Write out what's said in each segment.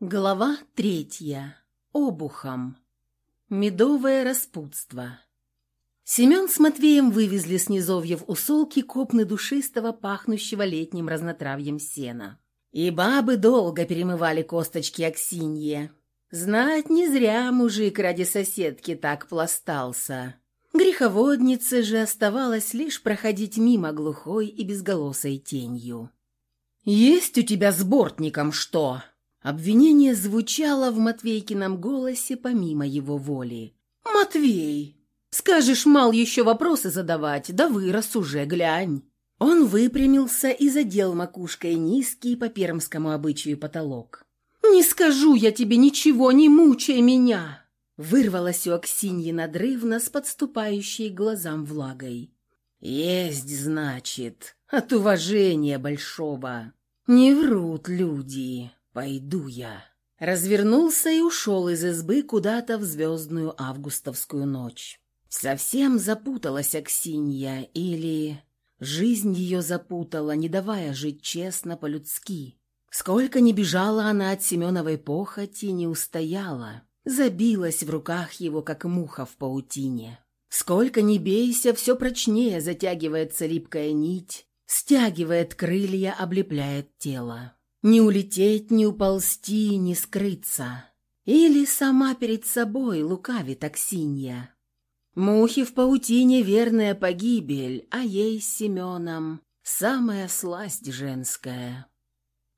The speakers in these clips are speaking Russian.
Глава третья. Обухом. Медовое распутство. Семен с Матвеем вывезли с низовья в усолки копны душистого, пахнущего летним разнотравьем сена. И бабы долго перемывали косточки Аксинье. Знать не зря мужик ради соседки так пластался. Греховоднице же оставалось лишь проходить мимо глухой и безголосой тенью. «Есть у тебя с бортником что?» Обвинение звучало в Матвейкином голосе помимо его воли. «Матвей, скажешь, мал еще вопросы задавать, да вырос уже, глянь». Он выпрямился и задел макушкой низкий по пермскому обычаю потолок. «Не скажу я тебе ничего, не мучай меня!» Вырвалась у Аксиньи надрывно с подступающей глазам влагой. «Есть, значит, от уважения большого. Не врут люди. «Пойду я». Развернулся и ушел из избы куда-то в звездную августовскую ночь. Совсем запуталась Аксинья, или... Жизнь ее запутала, не давая жить честно по-людски. Сколько ни бежала она от Семеновой похоти, не устояла. Забилась в руках его, как муха в паутине. Сколько ни бейся, все прочнее затягивается липкая нить, стягивает крылья, облепляет тело. Не улететь, не уползти, не скрыться. Или сама перед собой лукавит Аксинья. Мухи в паутине верная погибель, а ей с Семеном самая сласть женская.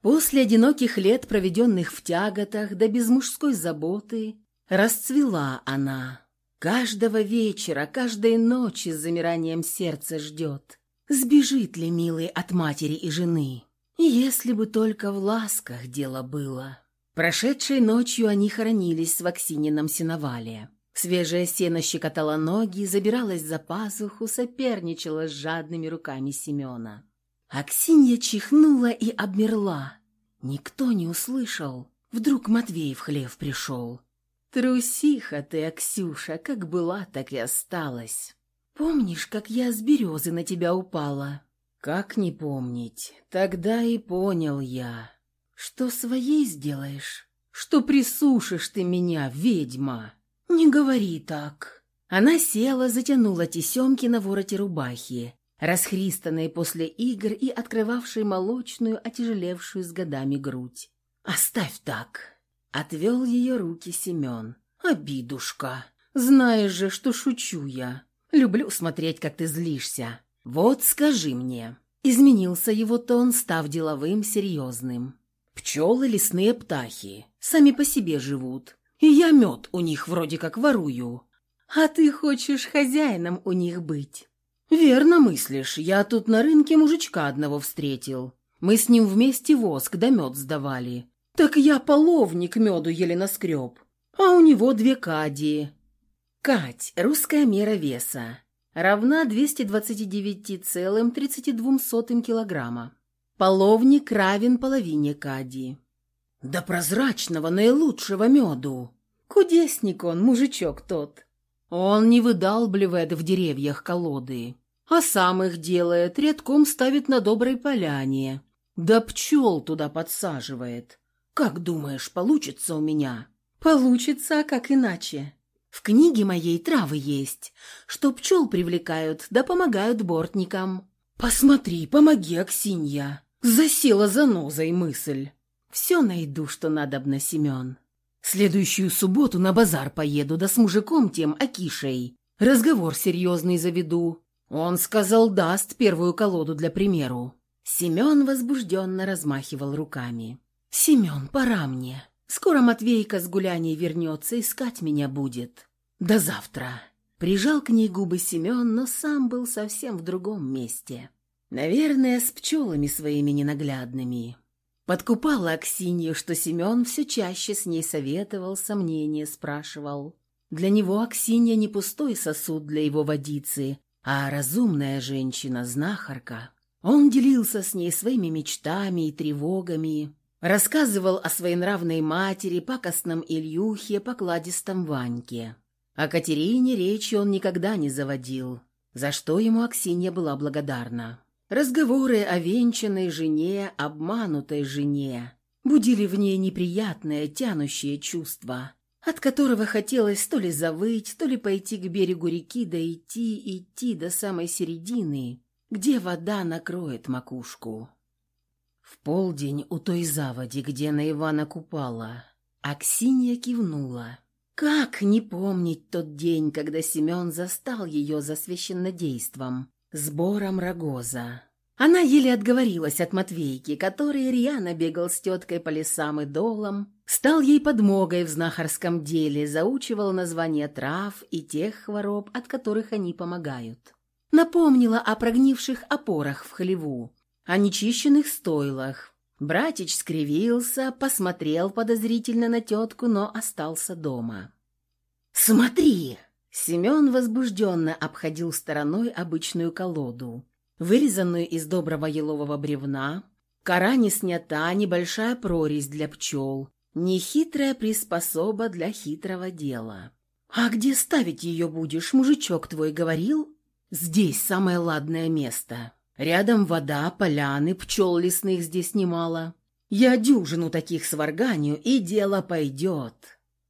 После одиноких лет, проведенных в тяготах, да без мужской заботы, расцвела она. Каждого вечера, каждой ночи с замиранием сердца ждет. Сбежит ли, милый, от матери и жены? Если бы только в ласках дело было. Прошедшей ночью они хоронились в Аксинином сеновале. Свежее сено щекотало ноги, забиралась за пазуху, соперничала с жадными руками Семена. Аксинья чихнула и обмерла. Никто не услышал. Вдруг Матвей в хлев пришел. «Трусиха ты, Аксюша, как была, так и осталась. Помнишь, как я с березы на тебя упала?» Как не помнить? Тогда и понял я. Что своей сделаешь? Что присушишь ты меня, ведьма? Не говори так. Она села, затянула тесемки на вороте рубахи, расхристанные после игр и открывавшей молочную, отяжелевшую с годами грудь. «Оставь так!» — отвел ее руки Семен. «Обидушка! Знаешь же, что шучу я. Люблю смотреть, как ты злишься. «Вот скажи мне». Изменился его тон, став деловым, серьезным. «Пчелы — лесные птахи, сами по себе живут, и я мед у них вроде как ворую. А ты хочешь хозяином у них быть?» «Верно мыслишь, я тут на рынке мужичка одного встретил. Мы с ним вместе воск да мед сдавали. Так я половник меду еле наскреб, а у него две кади. Кать – русская мера веса равна 229,32 килограмма. Половник равен половине кади. Да прозрачного, наилучшего меду. Кудесник он, мужичок тот. Он не выдалбливает в деревьях колоды, а сам их делает, редком ставит на доброй поляне. Да пчел туда подсаживает. Как думаешь, получится у меня? Получится, как иначе. В книге моей травы есть, что пчел привлекают, да помогают бортникам. Посмотри, помоги, Аксинья. Засела за нозой мысль. Все найду, что надобно, Семен. Следующую субботу на базар поеду, да с мужиком тем, Акишей. Разговор серьезный заведу. Он сказал, даст первую колоду для примеру. Семен возбужденно размахивал руками. «Семен, пора мне. Скоро Матвейка с гуляний вернется, искать меня будет. До завтра. Прижал к ней губы Семен, но сам был совсем в другом месте. Наверное, с пчелами своими ненаглядными. Подкупала Аксинью, что Семен все чаще с ней советовал, сомнения спрашивал. Для него Аксинья не пустой сосуд для его водицы, а разумная женщина-знахарка. Он делился с ней своими мечтами и тревогами, Рассказывал о своей нравной матери, пакостном Ильюхе, покладистом Ваньке. О Катерине речи он никогда не заводил, за что ему Аксинья была благодарна. Разговоры о венчанной жене, обманутой жене будили в ней неприятное, тянущее чувство, от которого хотелось то ли завыть, то ли пойти к берегу реки, да идти, идти до самой середины, где вода накроет макушку. В полдень у той заводи, где на Ивана купала, Аксинья кивнула. Как не помнить тот день, когда Семен застал ее за священнодейством, сбором рогоза? Она еле отговорилась от Матвейки, который рьяно бегал с теткой по лесам и долам, стал ей подмогой в знахарском деле, заучивал названия трав и тех хвороб, от которых они помогают. Напомнила о прогнивших опорах в хлеву, о нечищенных стойлах. Братич скривился, посмотрел подозрительно на тетку, но остался дома. «Смотри!» Семен возбужденно обходил стороной обычную колоду вырезанную из доброго елового бревна, кора не снята, небольшая прорезь для пчел, нехитрая приспособа для хитрого дела. «А где ставить ее будешь, мужичок твой говорил?» «Здесь самое ладное место. Рядом вода, поляны, пчел лесных здесь немало. Я дюжину таких сварганю, и дело пойдет.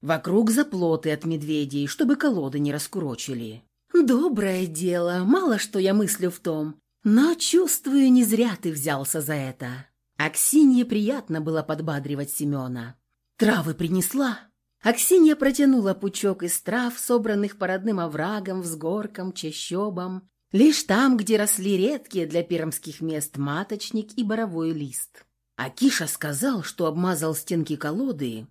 Вокруг заплоты от медведей, чтобы колоды не раскурочили». «Доброе дело, мало что я мыслю в том, но, чувствую, не зря ты взялся за это. Аксинье приятно было подбадривать Семена. «Травы принесла?» Аксинья протянула пучок из трав, собранных по родным оврагам, взгоркам, чащобам, лишь там, где росли редкие для пермских мест маточник и боровой лист. Акиша сказал, что обмазал стенки колоды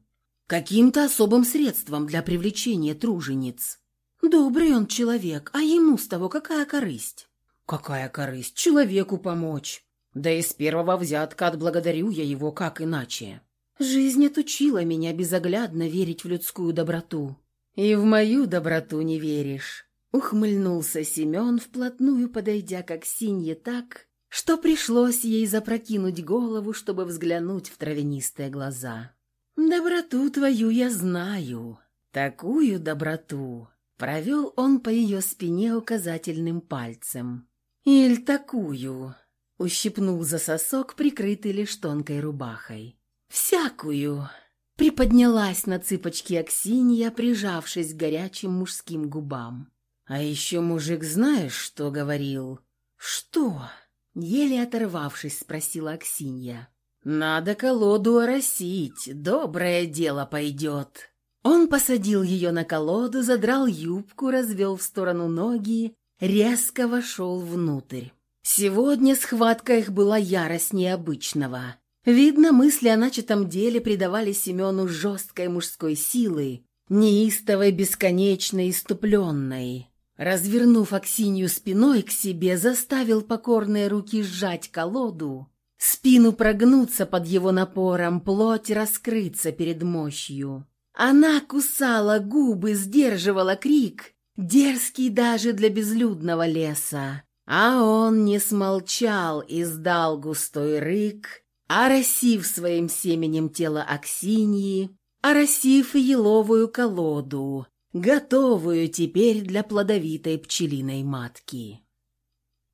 каким-то особым средством для привлечения тружениц. Добрый он человек, а ему с того какая корысть? Какая корысть человеку помочь? Да и с первого взятка отблагодарю я его, как иначе. Жизнь отучила меня безоглядно верить в людскую доброту. И в мою доброту не веришь. Ухмыльнулся Семен, вплотную подойдя к Аксинье так, что пришлось ей запрокинуть голову, чтобы взглянуть в травянистые глаза. «Доброту твою я знаю, такую доброту!» Провел он по ее спине указательным пальцем. «Иль такую!» — ущипнул за сосок, прикрытый лишь тонкой рубахой. «Всякую!» — приподнялась на цыпочки Аксинья, прижавшись к горячим мужским губам. «А еще мужик знаешь, что говорил?» «Что?» — еле оторвавшись, спросила Аксинья. «Надо колоду оросить, доброе дело пойдет». Он посадил ее на колоду, задрал юбку, развел в сторону ноги резко вошел внутрь. Сегодня схватка их была яростнее обычного. Видно, мысли о начатом деле придавали Семену жесткой мужской силы, неистовой, бесконечной, иступленной. Развернув Аксинью спиной к себе, заставил покорные руки сжать колоду, спину прогнуться под его напором, плоть раскрыться перед мощью. Она кусала губы, сдерживала крик, дерзкий даже для безлюдного леса. А он не смолчал, издал густой рык, оросив своим семенем тело Аксиньи, оросив еловую колоду, готовую теперь для плодовитой пчелиной матки.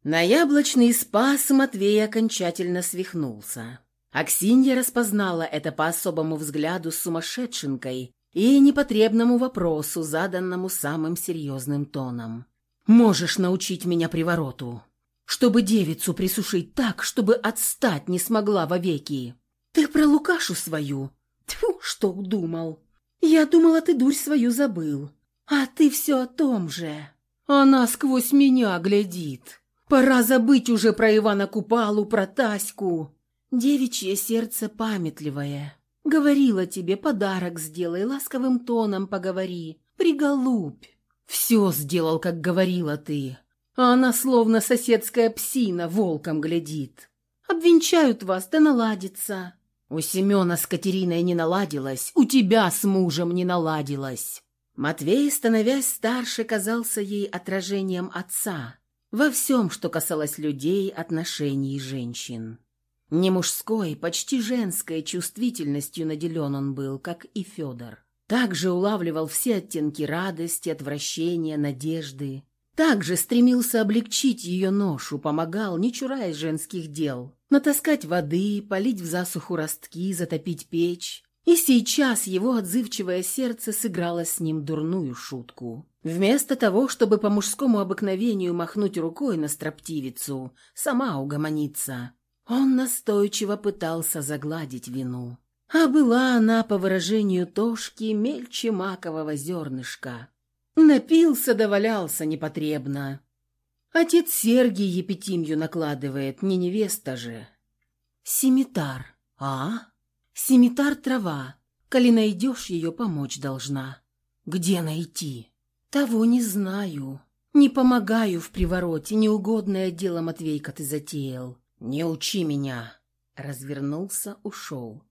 На яблочный спас Матвей окончательно свихнулся. Аксинья распознала это по особому взгляду с сумасшедшенкой, и непотребному вопросу, заданному самым серьезным тоном. «Можешь научить меня привороту, чтобы девицу присушить так, чтобы отстать не смогла вовеки. Ты про Лукашу свою? Тьфу, что удумал. Я думала, ты дурь свою забыл. А ты все о том же. Она сквозь меня глядит. Пора забыть уже про Ивана Купалу, про Таську. Девичье сердце памятливое». Говорила тебе, подарок сделай, ласковым тоном поговори, приголубь. Все сделал, как говорила ты. А она словно соседская псина волком глядит. Обвенчают вас, да наладится. У Семена с Катериной не наладилось, у тебя с мужем не наладилось. Матвей, становясь старше, казался ей отражением отца во всем, что касалось людей, отношений женщин. Не мужской, почти женской чувствительностью наделен он был, как и Федор. Также улавливал все оттенки радости, отвращения, надежды. Также стремился облегчить ее ношу, помогал, не чураясь женских дел. Натаскать воды, полить в засуху ростки, затопить печь. И сейчас его отзывчивое сердце сыграло с ним дурную шутку. Вместо того, чтобы по мужскому обыкновению махнуть рукой на строптивицу, сама угомониться, он настойчиво пытался загладить вину. А была она, по выражению Тошки, мельче макового зернышка. Напился да валялся непотребно. Отец Сергий епитимью накладывает, не невеста же. Семитар, а? Семитар трава. Коли найдешь ее, помочь должна. Где найти? Того не знаю. Не помогаю в привороте, неугодное дело, Матвейка, ты затеял. Не учи меня. Развернулся, ушел.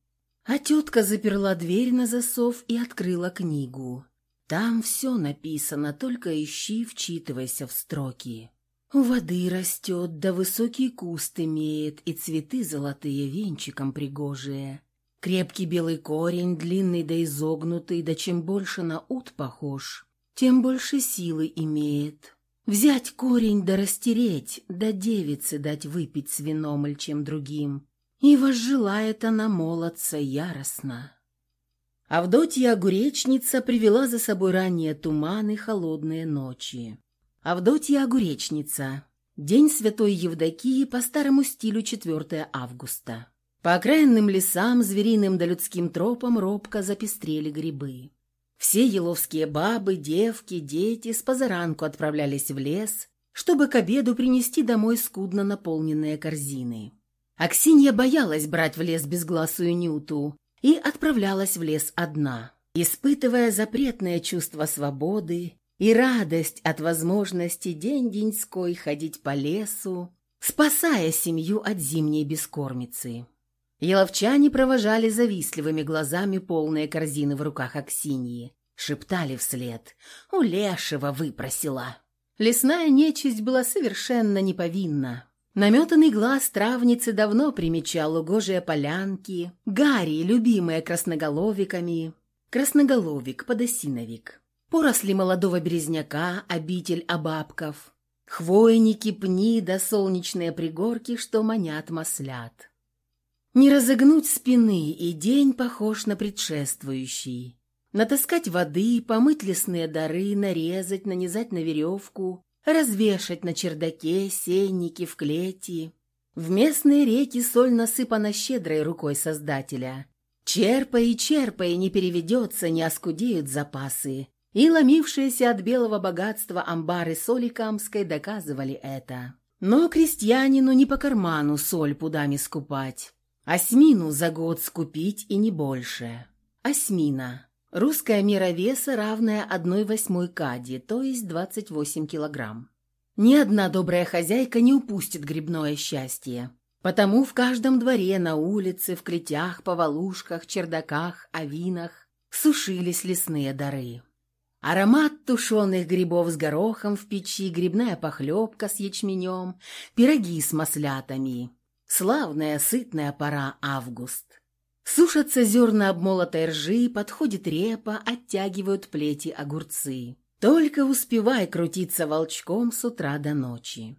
А тетка заперла дверь на засов и открыла книгу. Там все написано, только ищи, вчитывайся в строки. У воды растет, да высокий куст имеет, и цветы золотые венчиком пригожие. Крепкий белый корень, длинный да изогнутый, да чем больше на ут похож, тем больше силы имеет. Взять корень да растереть, да девице дать выпить с вином или чем другим, и возжелает она молодца яростно. Авдотья Огуречница привела за собой ранние туманы, холодные ночи. Авдотья Огуречница. День Святой Евдокии по старому стилю 4 августа. По окраинным лесам, звериным да людским тропам робко запестрели грибы. Все еловские бабы, девки, дети с позаранку отправлялись в лес, чтобы к обеду принести домой скудно наполненные корзины. Аксинья боялась брать в лес безгласую Нюту и отправлялась в лес одна, испытывая запретное чувство свободы и радость от возможности день-деньской ходить по лесу, спасая семью от зимней бескормицы. Еловчане провожали завистливыми глазами полные корзины в руках Аксиньи, шептали вслед «У лешего выпросила». Лесная нечисть была совершенно неповинна, Наметанный глаз травницы давно примечал угожие полянки, гари, любимые красноголовиками, красноголовик, подосиновик, поросли молодого березняка, обитель обабков, хвойники, пни да солнечные пригорки, что манят маслят. Не разогнуть спины, и день похож на предшествующий. Натаскать воды, помыть лесные дары, нарезать, нанизать на веревку, развешать на чердаке, сенники в клети. В местные реки соль насыпана щедрой рукой Создателя. Черпай и черпай, не переведется, не оскудеют запасы. И ломившиеся от белого богатства амбары соли Камской доказывали это. Но крестьянину не по карману соль пудами скупать. Осьмину за год скупить и не больше. Осьмина. Русская мера веса равная 1 восьмой кади, то есть 28 килограмм. Ни одна добрая хозяйка не упустит грибное счастье. Потому в каждом дворе, на улице, в клетях, повалушках, чердаках, авинах сушились лесные дары. Аромат тушеных грибов с горохом в печи, грибная похлебка с ячменем, пироги с маслятами. Славная сытная пора август. Сушатся зерна обмолотой ржи, подходит репа, оттягивают плети огурцы. Только успевай крутиться волчком с утра до ночи.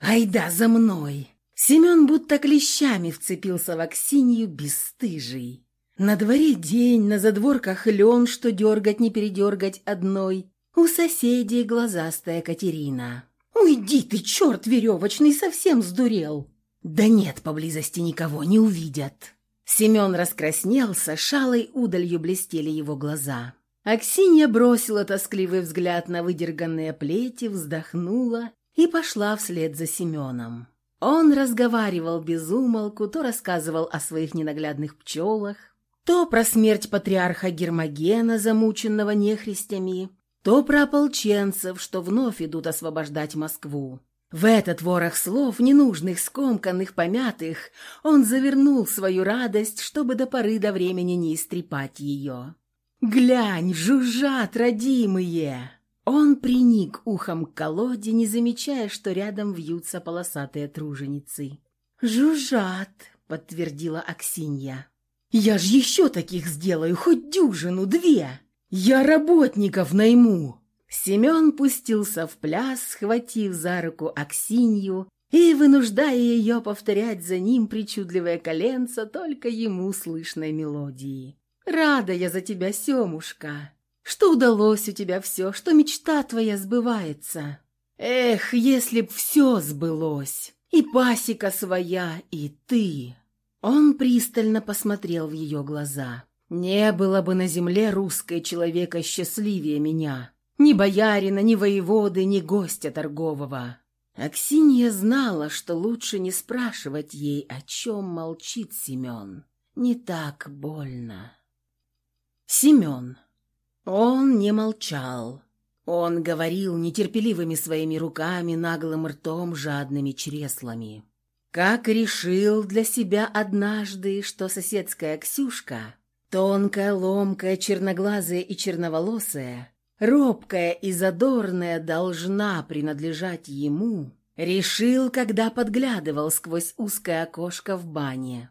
«Айда за мной!» Семен будто клещами вцепился в Аксинью бесстыжий. На дворе день, на задворках лен, что дергать не передергать одной. У соседей глазастая Катерина. «Уйди ты, черт веревочный, совсем сдурел!» «Да нет, поблизости никого не увидят!» Семен раскраснелся, шалой удалью блестели его глаза. Аксинья бросила тоскливый взгляд на выдерганные плети, вздохнула и пошла вслед за Семеном. Он разговаривал без умолку, то рассказывал о своих ненаглядных пчелах, то про смерть патриарха Гермогена, замученного нехристями, то про ополченцев, что вновь идут освобождать Москву. В этот ворох слов, ненужных, скомканных, помятых, он завернул свою радость, чтобы до поры до времени не истрепать ее. «Глянь, жужжат, родимые!» Он приник ухом к колоде, не замечая, что рядом вьются полосатые труженицы. «Жужжат!» — подтвердила Аксинья. «Я ж еще таких сделаю, хоть дюжину, две! Я работников найму!» Семен пустился в пляс, схватив за руку Аксинью и вынуждая ее повторять за ним причудливое коленца только ему слышной мелодии. «Рада я за тебя, Семушка, что удалось у тебя все, что мечта твоя сбывается. Эх, если б все сбылось, и пасека своя, и ты!» Он пристально посмотрел в ее глаза. «Не было бы на земле русской человека счастливее меня, ни боярина, ни воеводы, ни гостя торгового. Аксинья знала, что лучше не спрашивать ей, о чем молчит Семен. Не так больно. Семен. Он не молчал. Он говорил нетерпеливыми своими руками, наглым ртом, жадными чреслами. Как решил для себя однажды, что соседская Ксюшка, тонкая, ломкая, черноглазая и черноволосая, робкая и задорная должна принадлежать ему, решил, когда подглядывал сквозь узкое окошко в бане.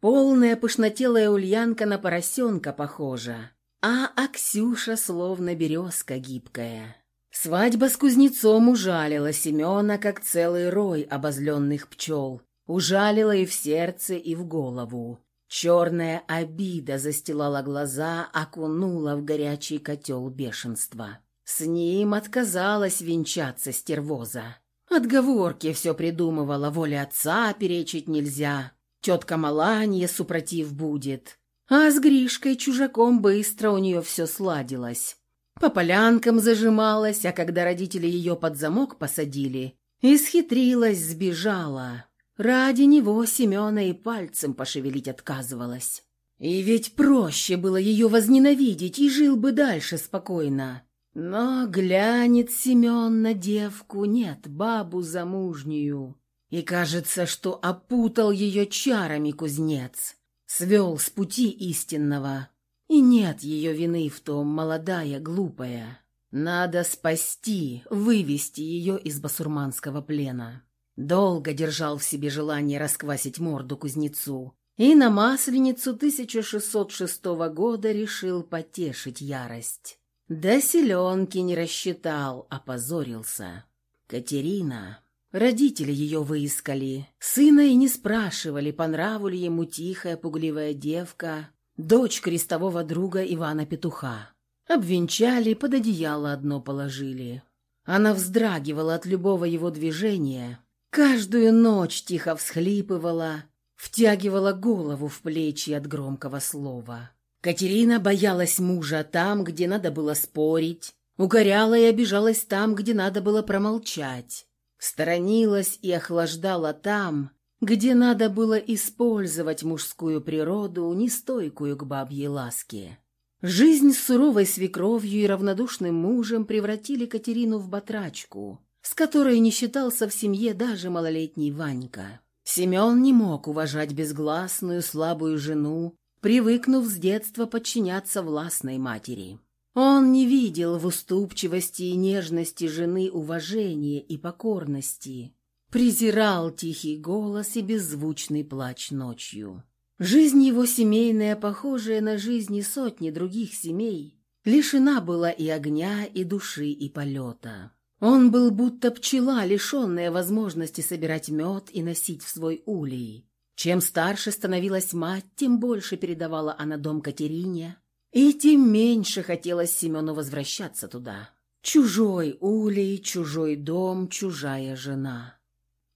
Полная пышнотелая ульянка на поросенка похожа, а Аксюша словно березка гибкая. Свадьба с кузнецом ужалила Семена, как целый рой обозленных пчел, ужалила и в сердце, и в голову. Черная обида застилала глаза, окунула в горячий котел бешенства. С ним отказалась венчаться стервоза. Отговорки все придумывала, воле отца перечить нельзя. Тетка Маланья супротив будет. А с Гришкой чужаком быстро у нее все сладилось. По полянкам зажималась, а когда родители ее под замок посадили, исхитрилась, сбежала. Ради него Семена и пальцем пошевелить отказывалась. И ведь проще было ее возненавидеть, и жил бы дальше спокойно. Но глянет Семен на девку, нет, бабу замужнюю. И кажется, что опутал ее чарами кузнец, свел с пути истинного. И нет ее вины в том, молодая, глупая. Надо спасти, вывести ее из басурманского плена. Долго держал в себе желание расквасить морду кузнецу, и на Масленицу 1606 года решил потешить ярость. До селенки не рассчитал, опозорился. Катерина... Родители ее выискали. Сына и не спрашивали, по нраву ли ему тихая, пугливая девка, дочь крестового друга Ивана Петуха. Обвенчали, под одеяло одно положили. Она вздрагивала от любого его движения, Каждую ночь тихо всхлипывала, втягивала голову в плечи от громкого слова. Катерина боялась мужа там, где надо было спорить, укоряла и обижалась там, где надо было промолчать, сторонилась и охлаждала там, где надо было использовать мужскую природу, нестойкую к бабьей ласке. Жизнь с суровой свекровью и равнодушным мужем превратили Катерину в батрачку – с которой не считался в семье даже малолетний Ванька. Семен не мог уважать безгласную, слабую жену, привыкнув с детства подчиняться властной матери. Он не видел в уступчивости и нежности жены уважения и покорности, презирал тихий голос и беззвучный плач ночью. Жизнь его семейная, похожая на жизни сотни других семей, лишена была и огня, и души, и полета. Он был будто пчела, лишенная возможности собирать мед и носить в свой улей. Чем старше становилась мать, тем больше передавала она дом Катерине, и тем меньше хотелось Семену возвращаться туда. Чужой улей, чужой дом, чужая жена.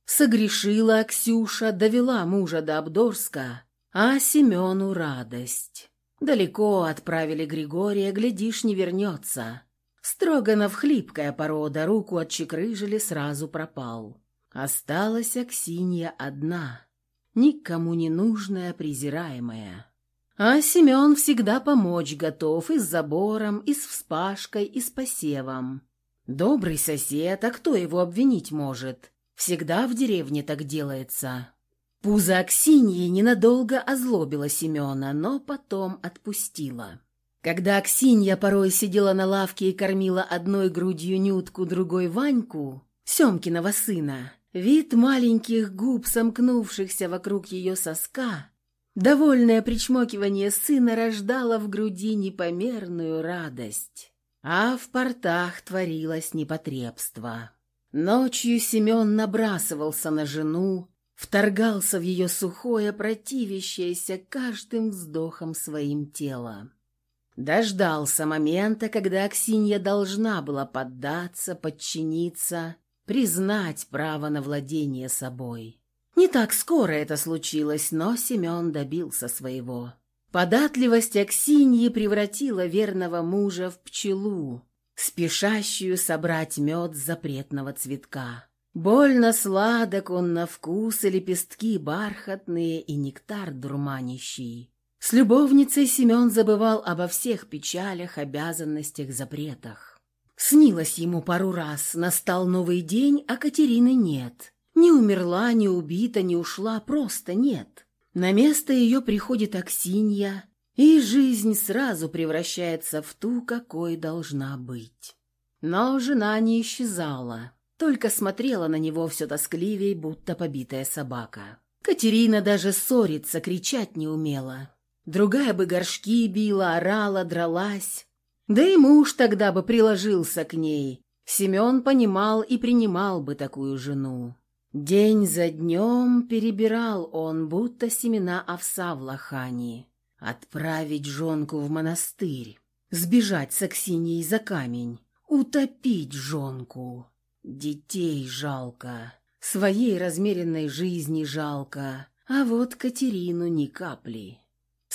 Согрешила Ксюша, довела мужа до Абдорска, а Семену радость. Далеко отправили Григория, глядишь, не вернется. Строганов хлипкая порода, руку отчекрыжили, сразу пропал. Осталась Аксинья одна, никому не нужная, презираемая. А Семен всегда помочь готов и с забором, и с вспашкой, и с посевом. Добрый сосед, а кто его обвинить может? Всегда в деревне так делается. Пузо Аксиньи ненадолго озлобила Семена, но потом отпустила. Когда Аксинья порой сидела на лавке и кормила одной грудью Нютку, другой Ваньку, Семкиного сына, вид маленьких губ, сомкнувшихся вокруг ее соска, довольное причмокивание сына рождало в груди непомерную радость. а в портах творилось непотребство. Ночью Семен набрасывался на жену, вторгался в ее сухое, противящееся каждым вздохом своим тело. Дождался момента, когда Аксинья должна была поддаться, подчиниться, признать право на владение собой. Не так скоро это случилось, но Семен добился своего. Податливость Аксиньи превратила верного мужа в пчелу, спешащую собрать мед запретного цветка. Больно сладок он на вкус, и лепестки бархатные, и нектар дурманящий. С любовницей Семен забывал обо всех печалях, обязанностях, запретах. Снилось ему пару раз, настал новый день, а Катерины нет. Не умерла, не убита, не ушла, просто нет. На место ее приходит Аксинья, и жизнь сразу превращается в ту, какой должна быть. Но жена не исчезала, только смотрела на него все тоскливее, будто побитая собака. Катерина даже ссориться, кричать не умела. Другая бы горшки била, орала, дралась. Да и муж тогда бы приложился к ней. Семен понимал и принимал бы такую жену. День за днем перебирал он, будто семена овса в лохани. Отправить жонку в монастырь, сбежать с Аксиньей за камень, утопить жонку. Детей жалко, своей размеренной жизни жалко, а вот Катерину ни капли.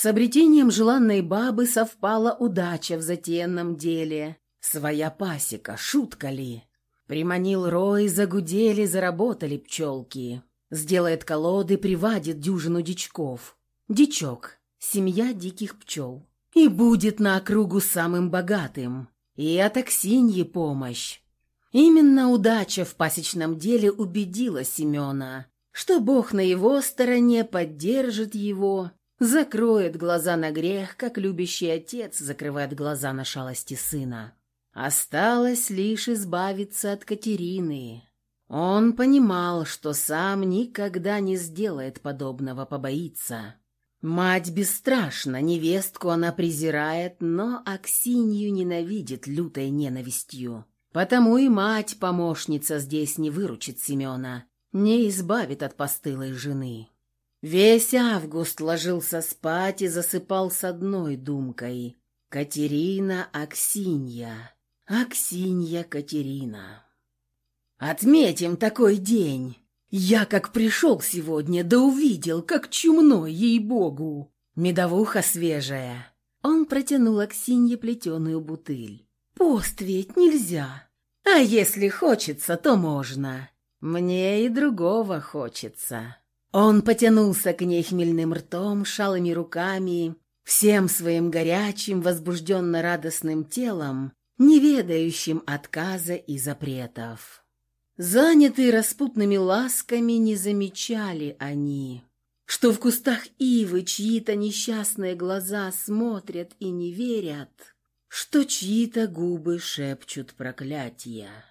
С обретением желанной бабы совпала удача в затеянном деле. Своя пасека, шутка ли? Приманил рой, загудели, заработали пчелки. Сделает колоды, привадит дюжину дичков. Дичок — семья диких пчел. И будет на округу самым богатым. И от Аксиньи помощь. Именно удача в пасечном деле убедила Семена, что Бог на его стороне поддержит его закроет глаза на грех, как любящий отец закрывает глаза на шалости сына. Осталось лишь избавиться от Катерины. Он понимал, что сам никогда не сделает подобного, побоится. Мать бесстрашна, невестку она презирает, но Аксинью ненавидит лютой ненавистью. Потому и мать-помощница здесь не выручит Семена, не избавит от постылой жены. Весь август ложился спать и засыпал с одной думкой. Катерина Аксинья. Аксинья Катерина. Отметим такой день. Я как пришел сегодня, да увидел, как чумной, ей-богу. Медовуха свежая. Он протянул Аксинье плетеную бутыль. Пост ведь нельзя. А если хочется, то можно. Мне и другого хочется. Он потянулся к ней хмельным ртом, шалыми руками, всем своим горячим, возбужденно-радостным телом, не ведающим отказа и запретов. Занятые распутными ласками не замечали они, что в кустах ивы чьи-то несчастные глаза смотрят и не верят, что чьи-то губы шепчут проклятия.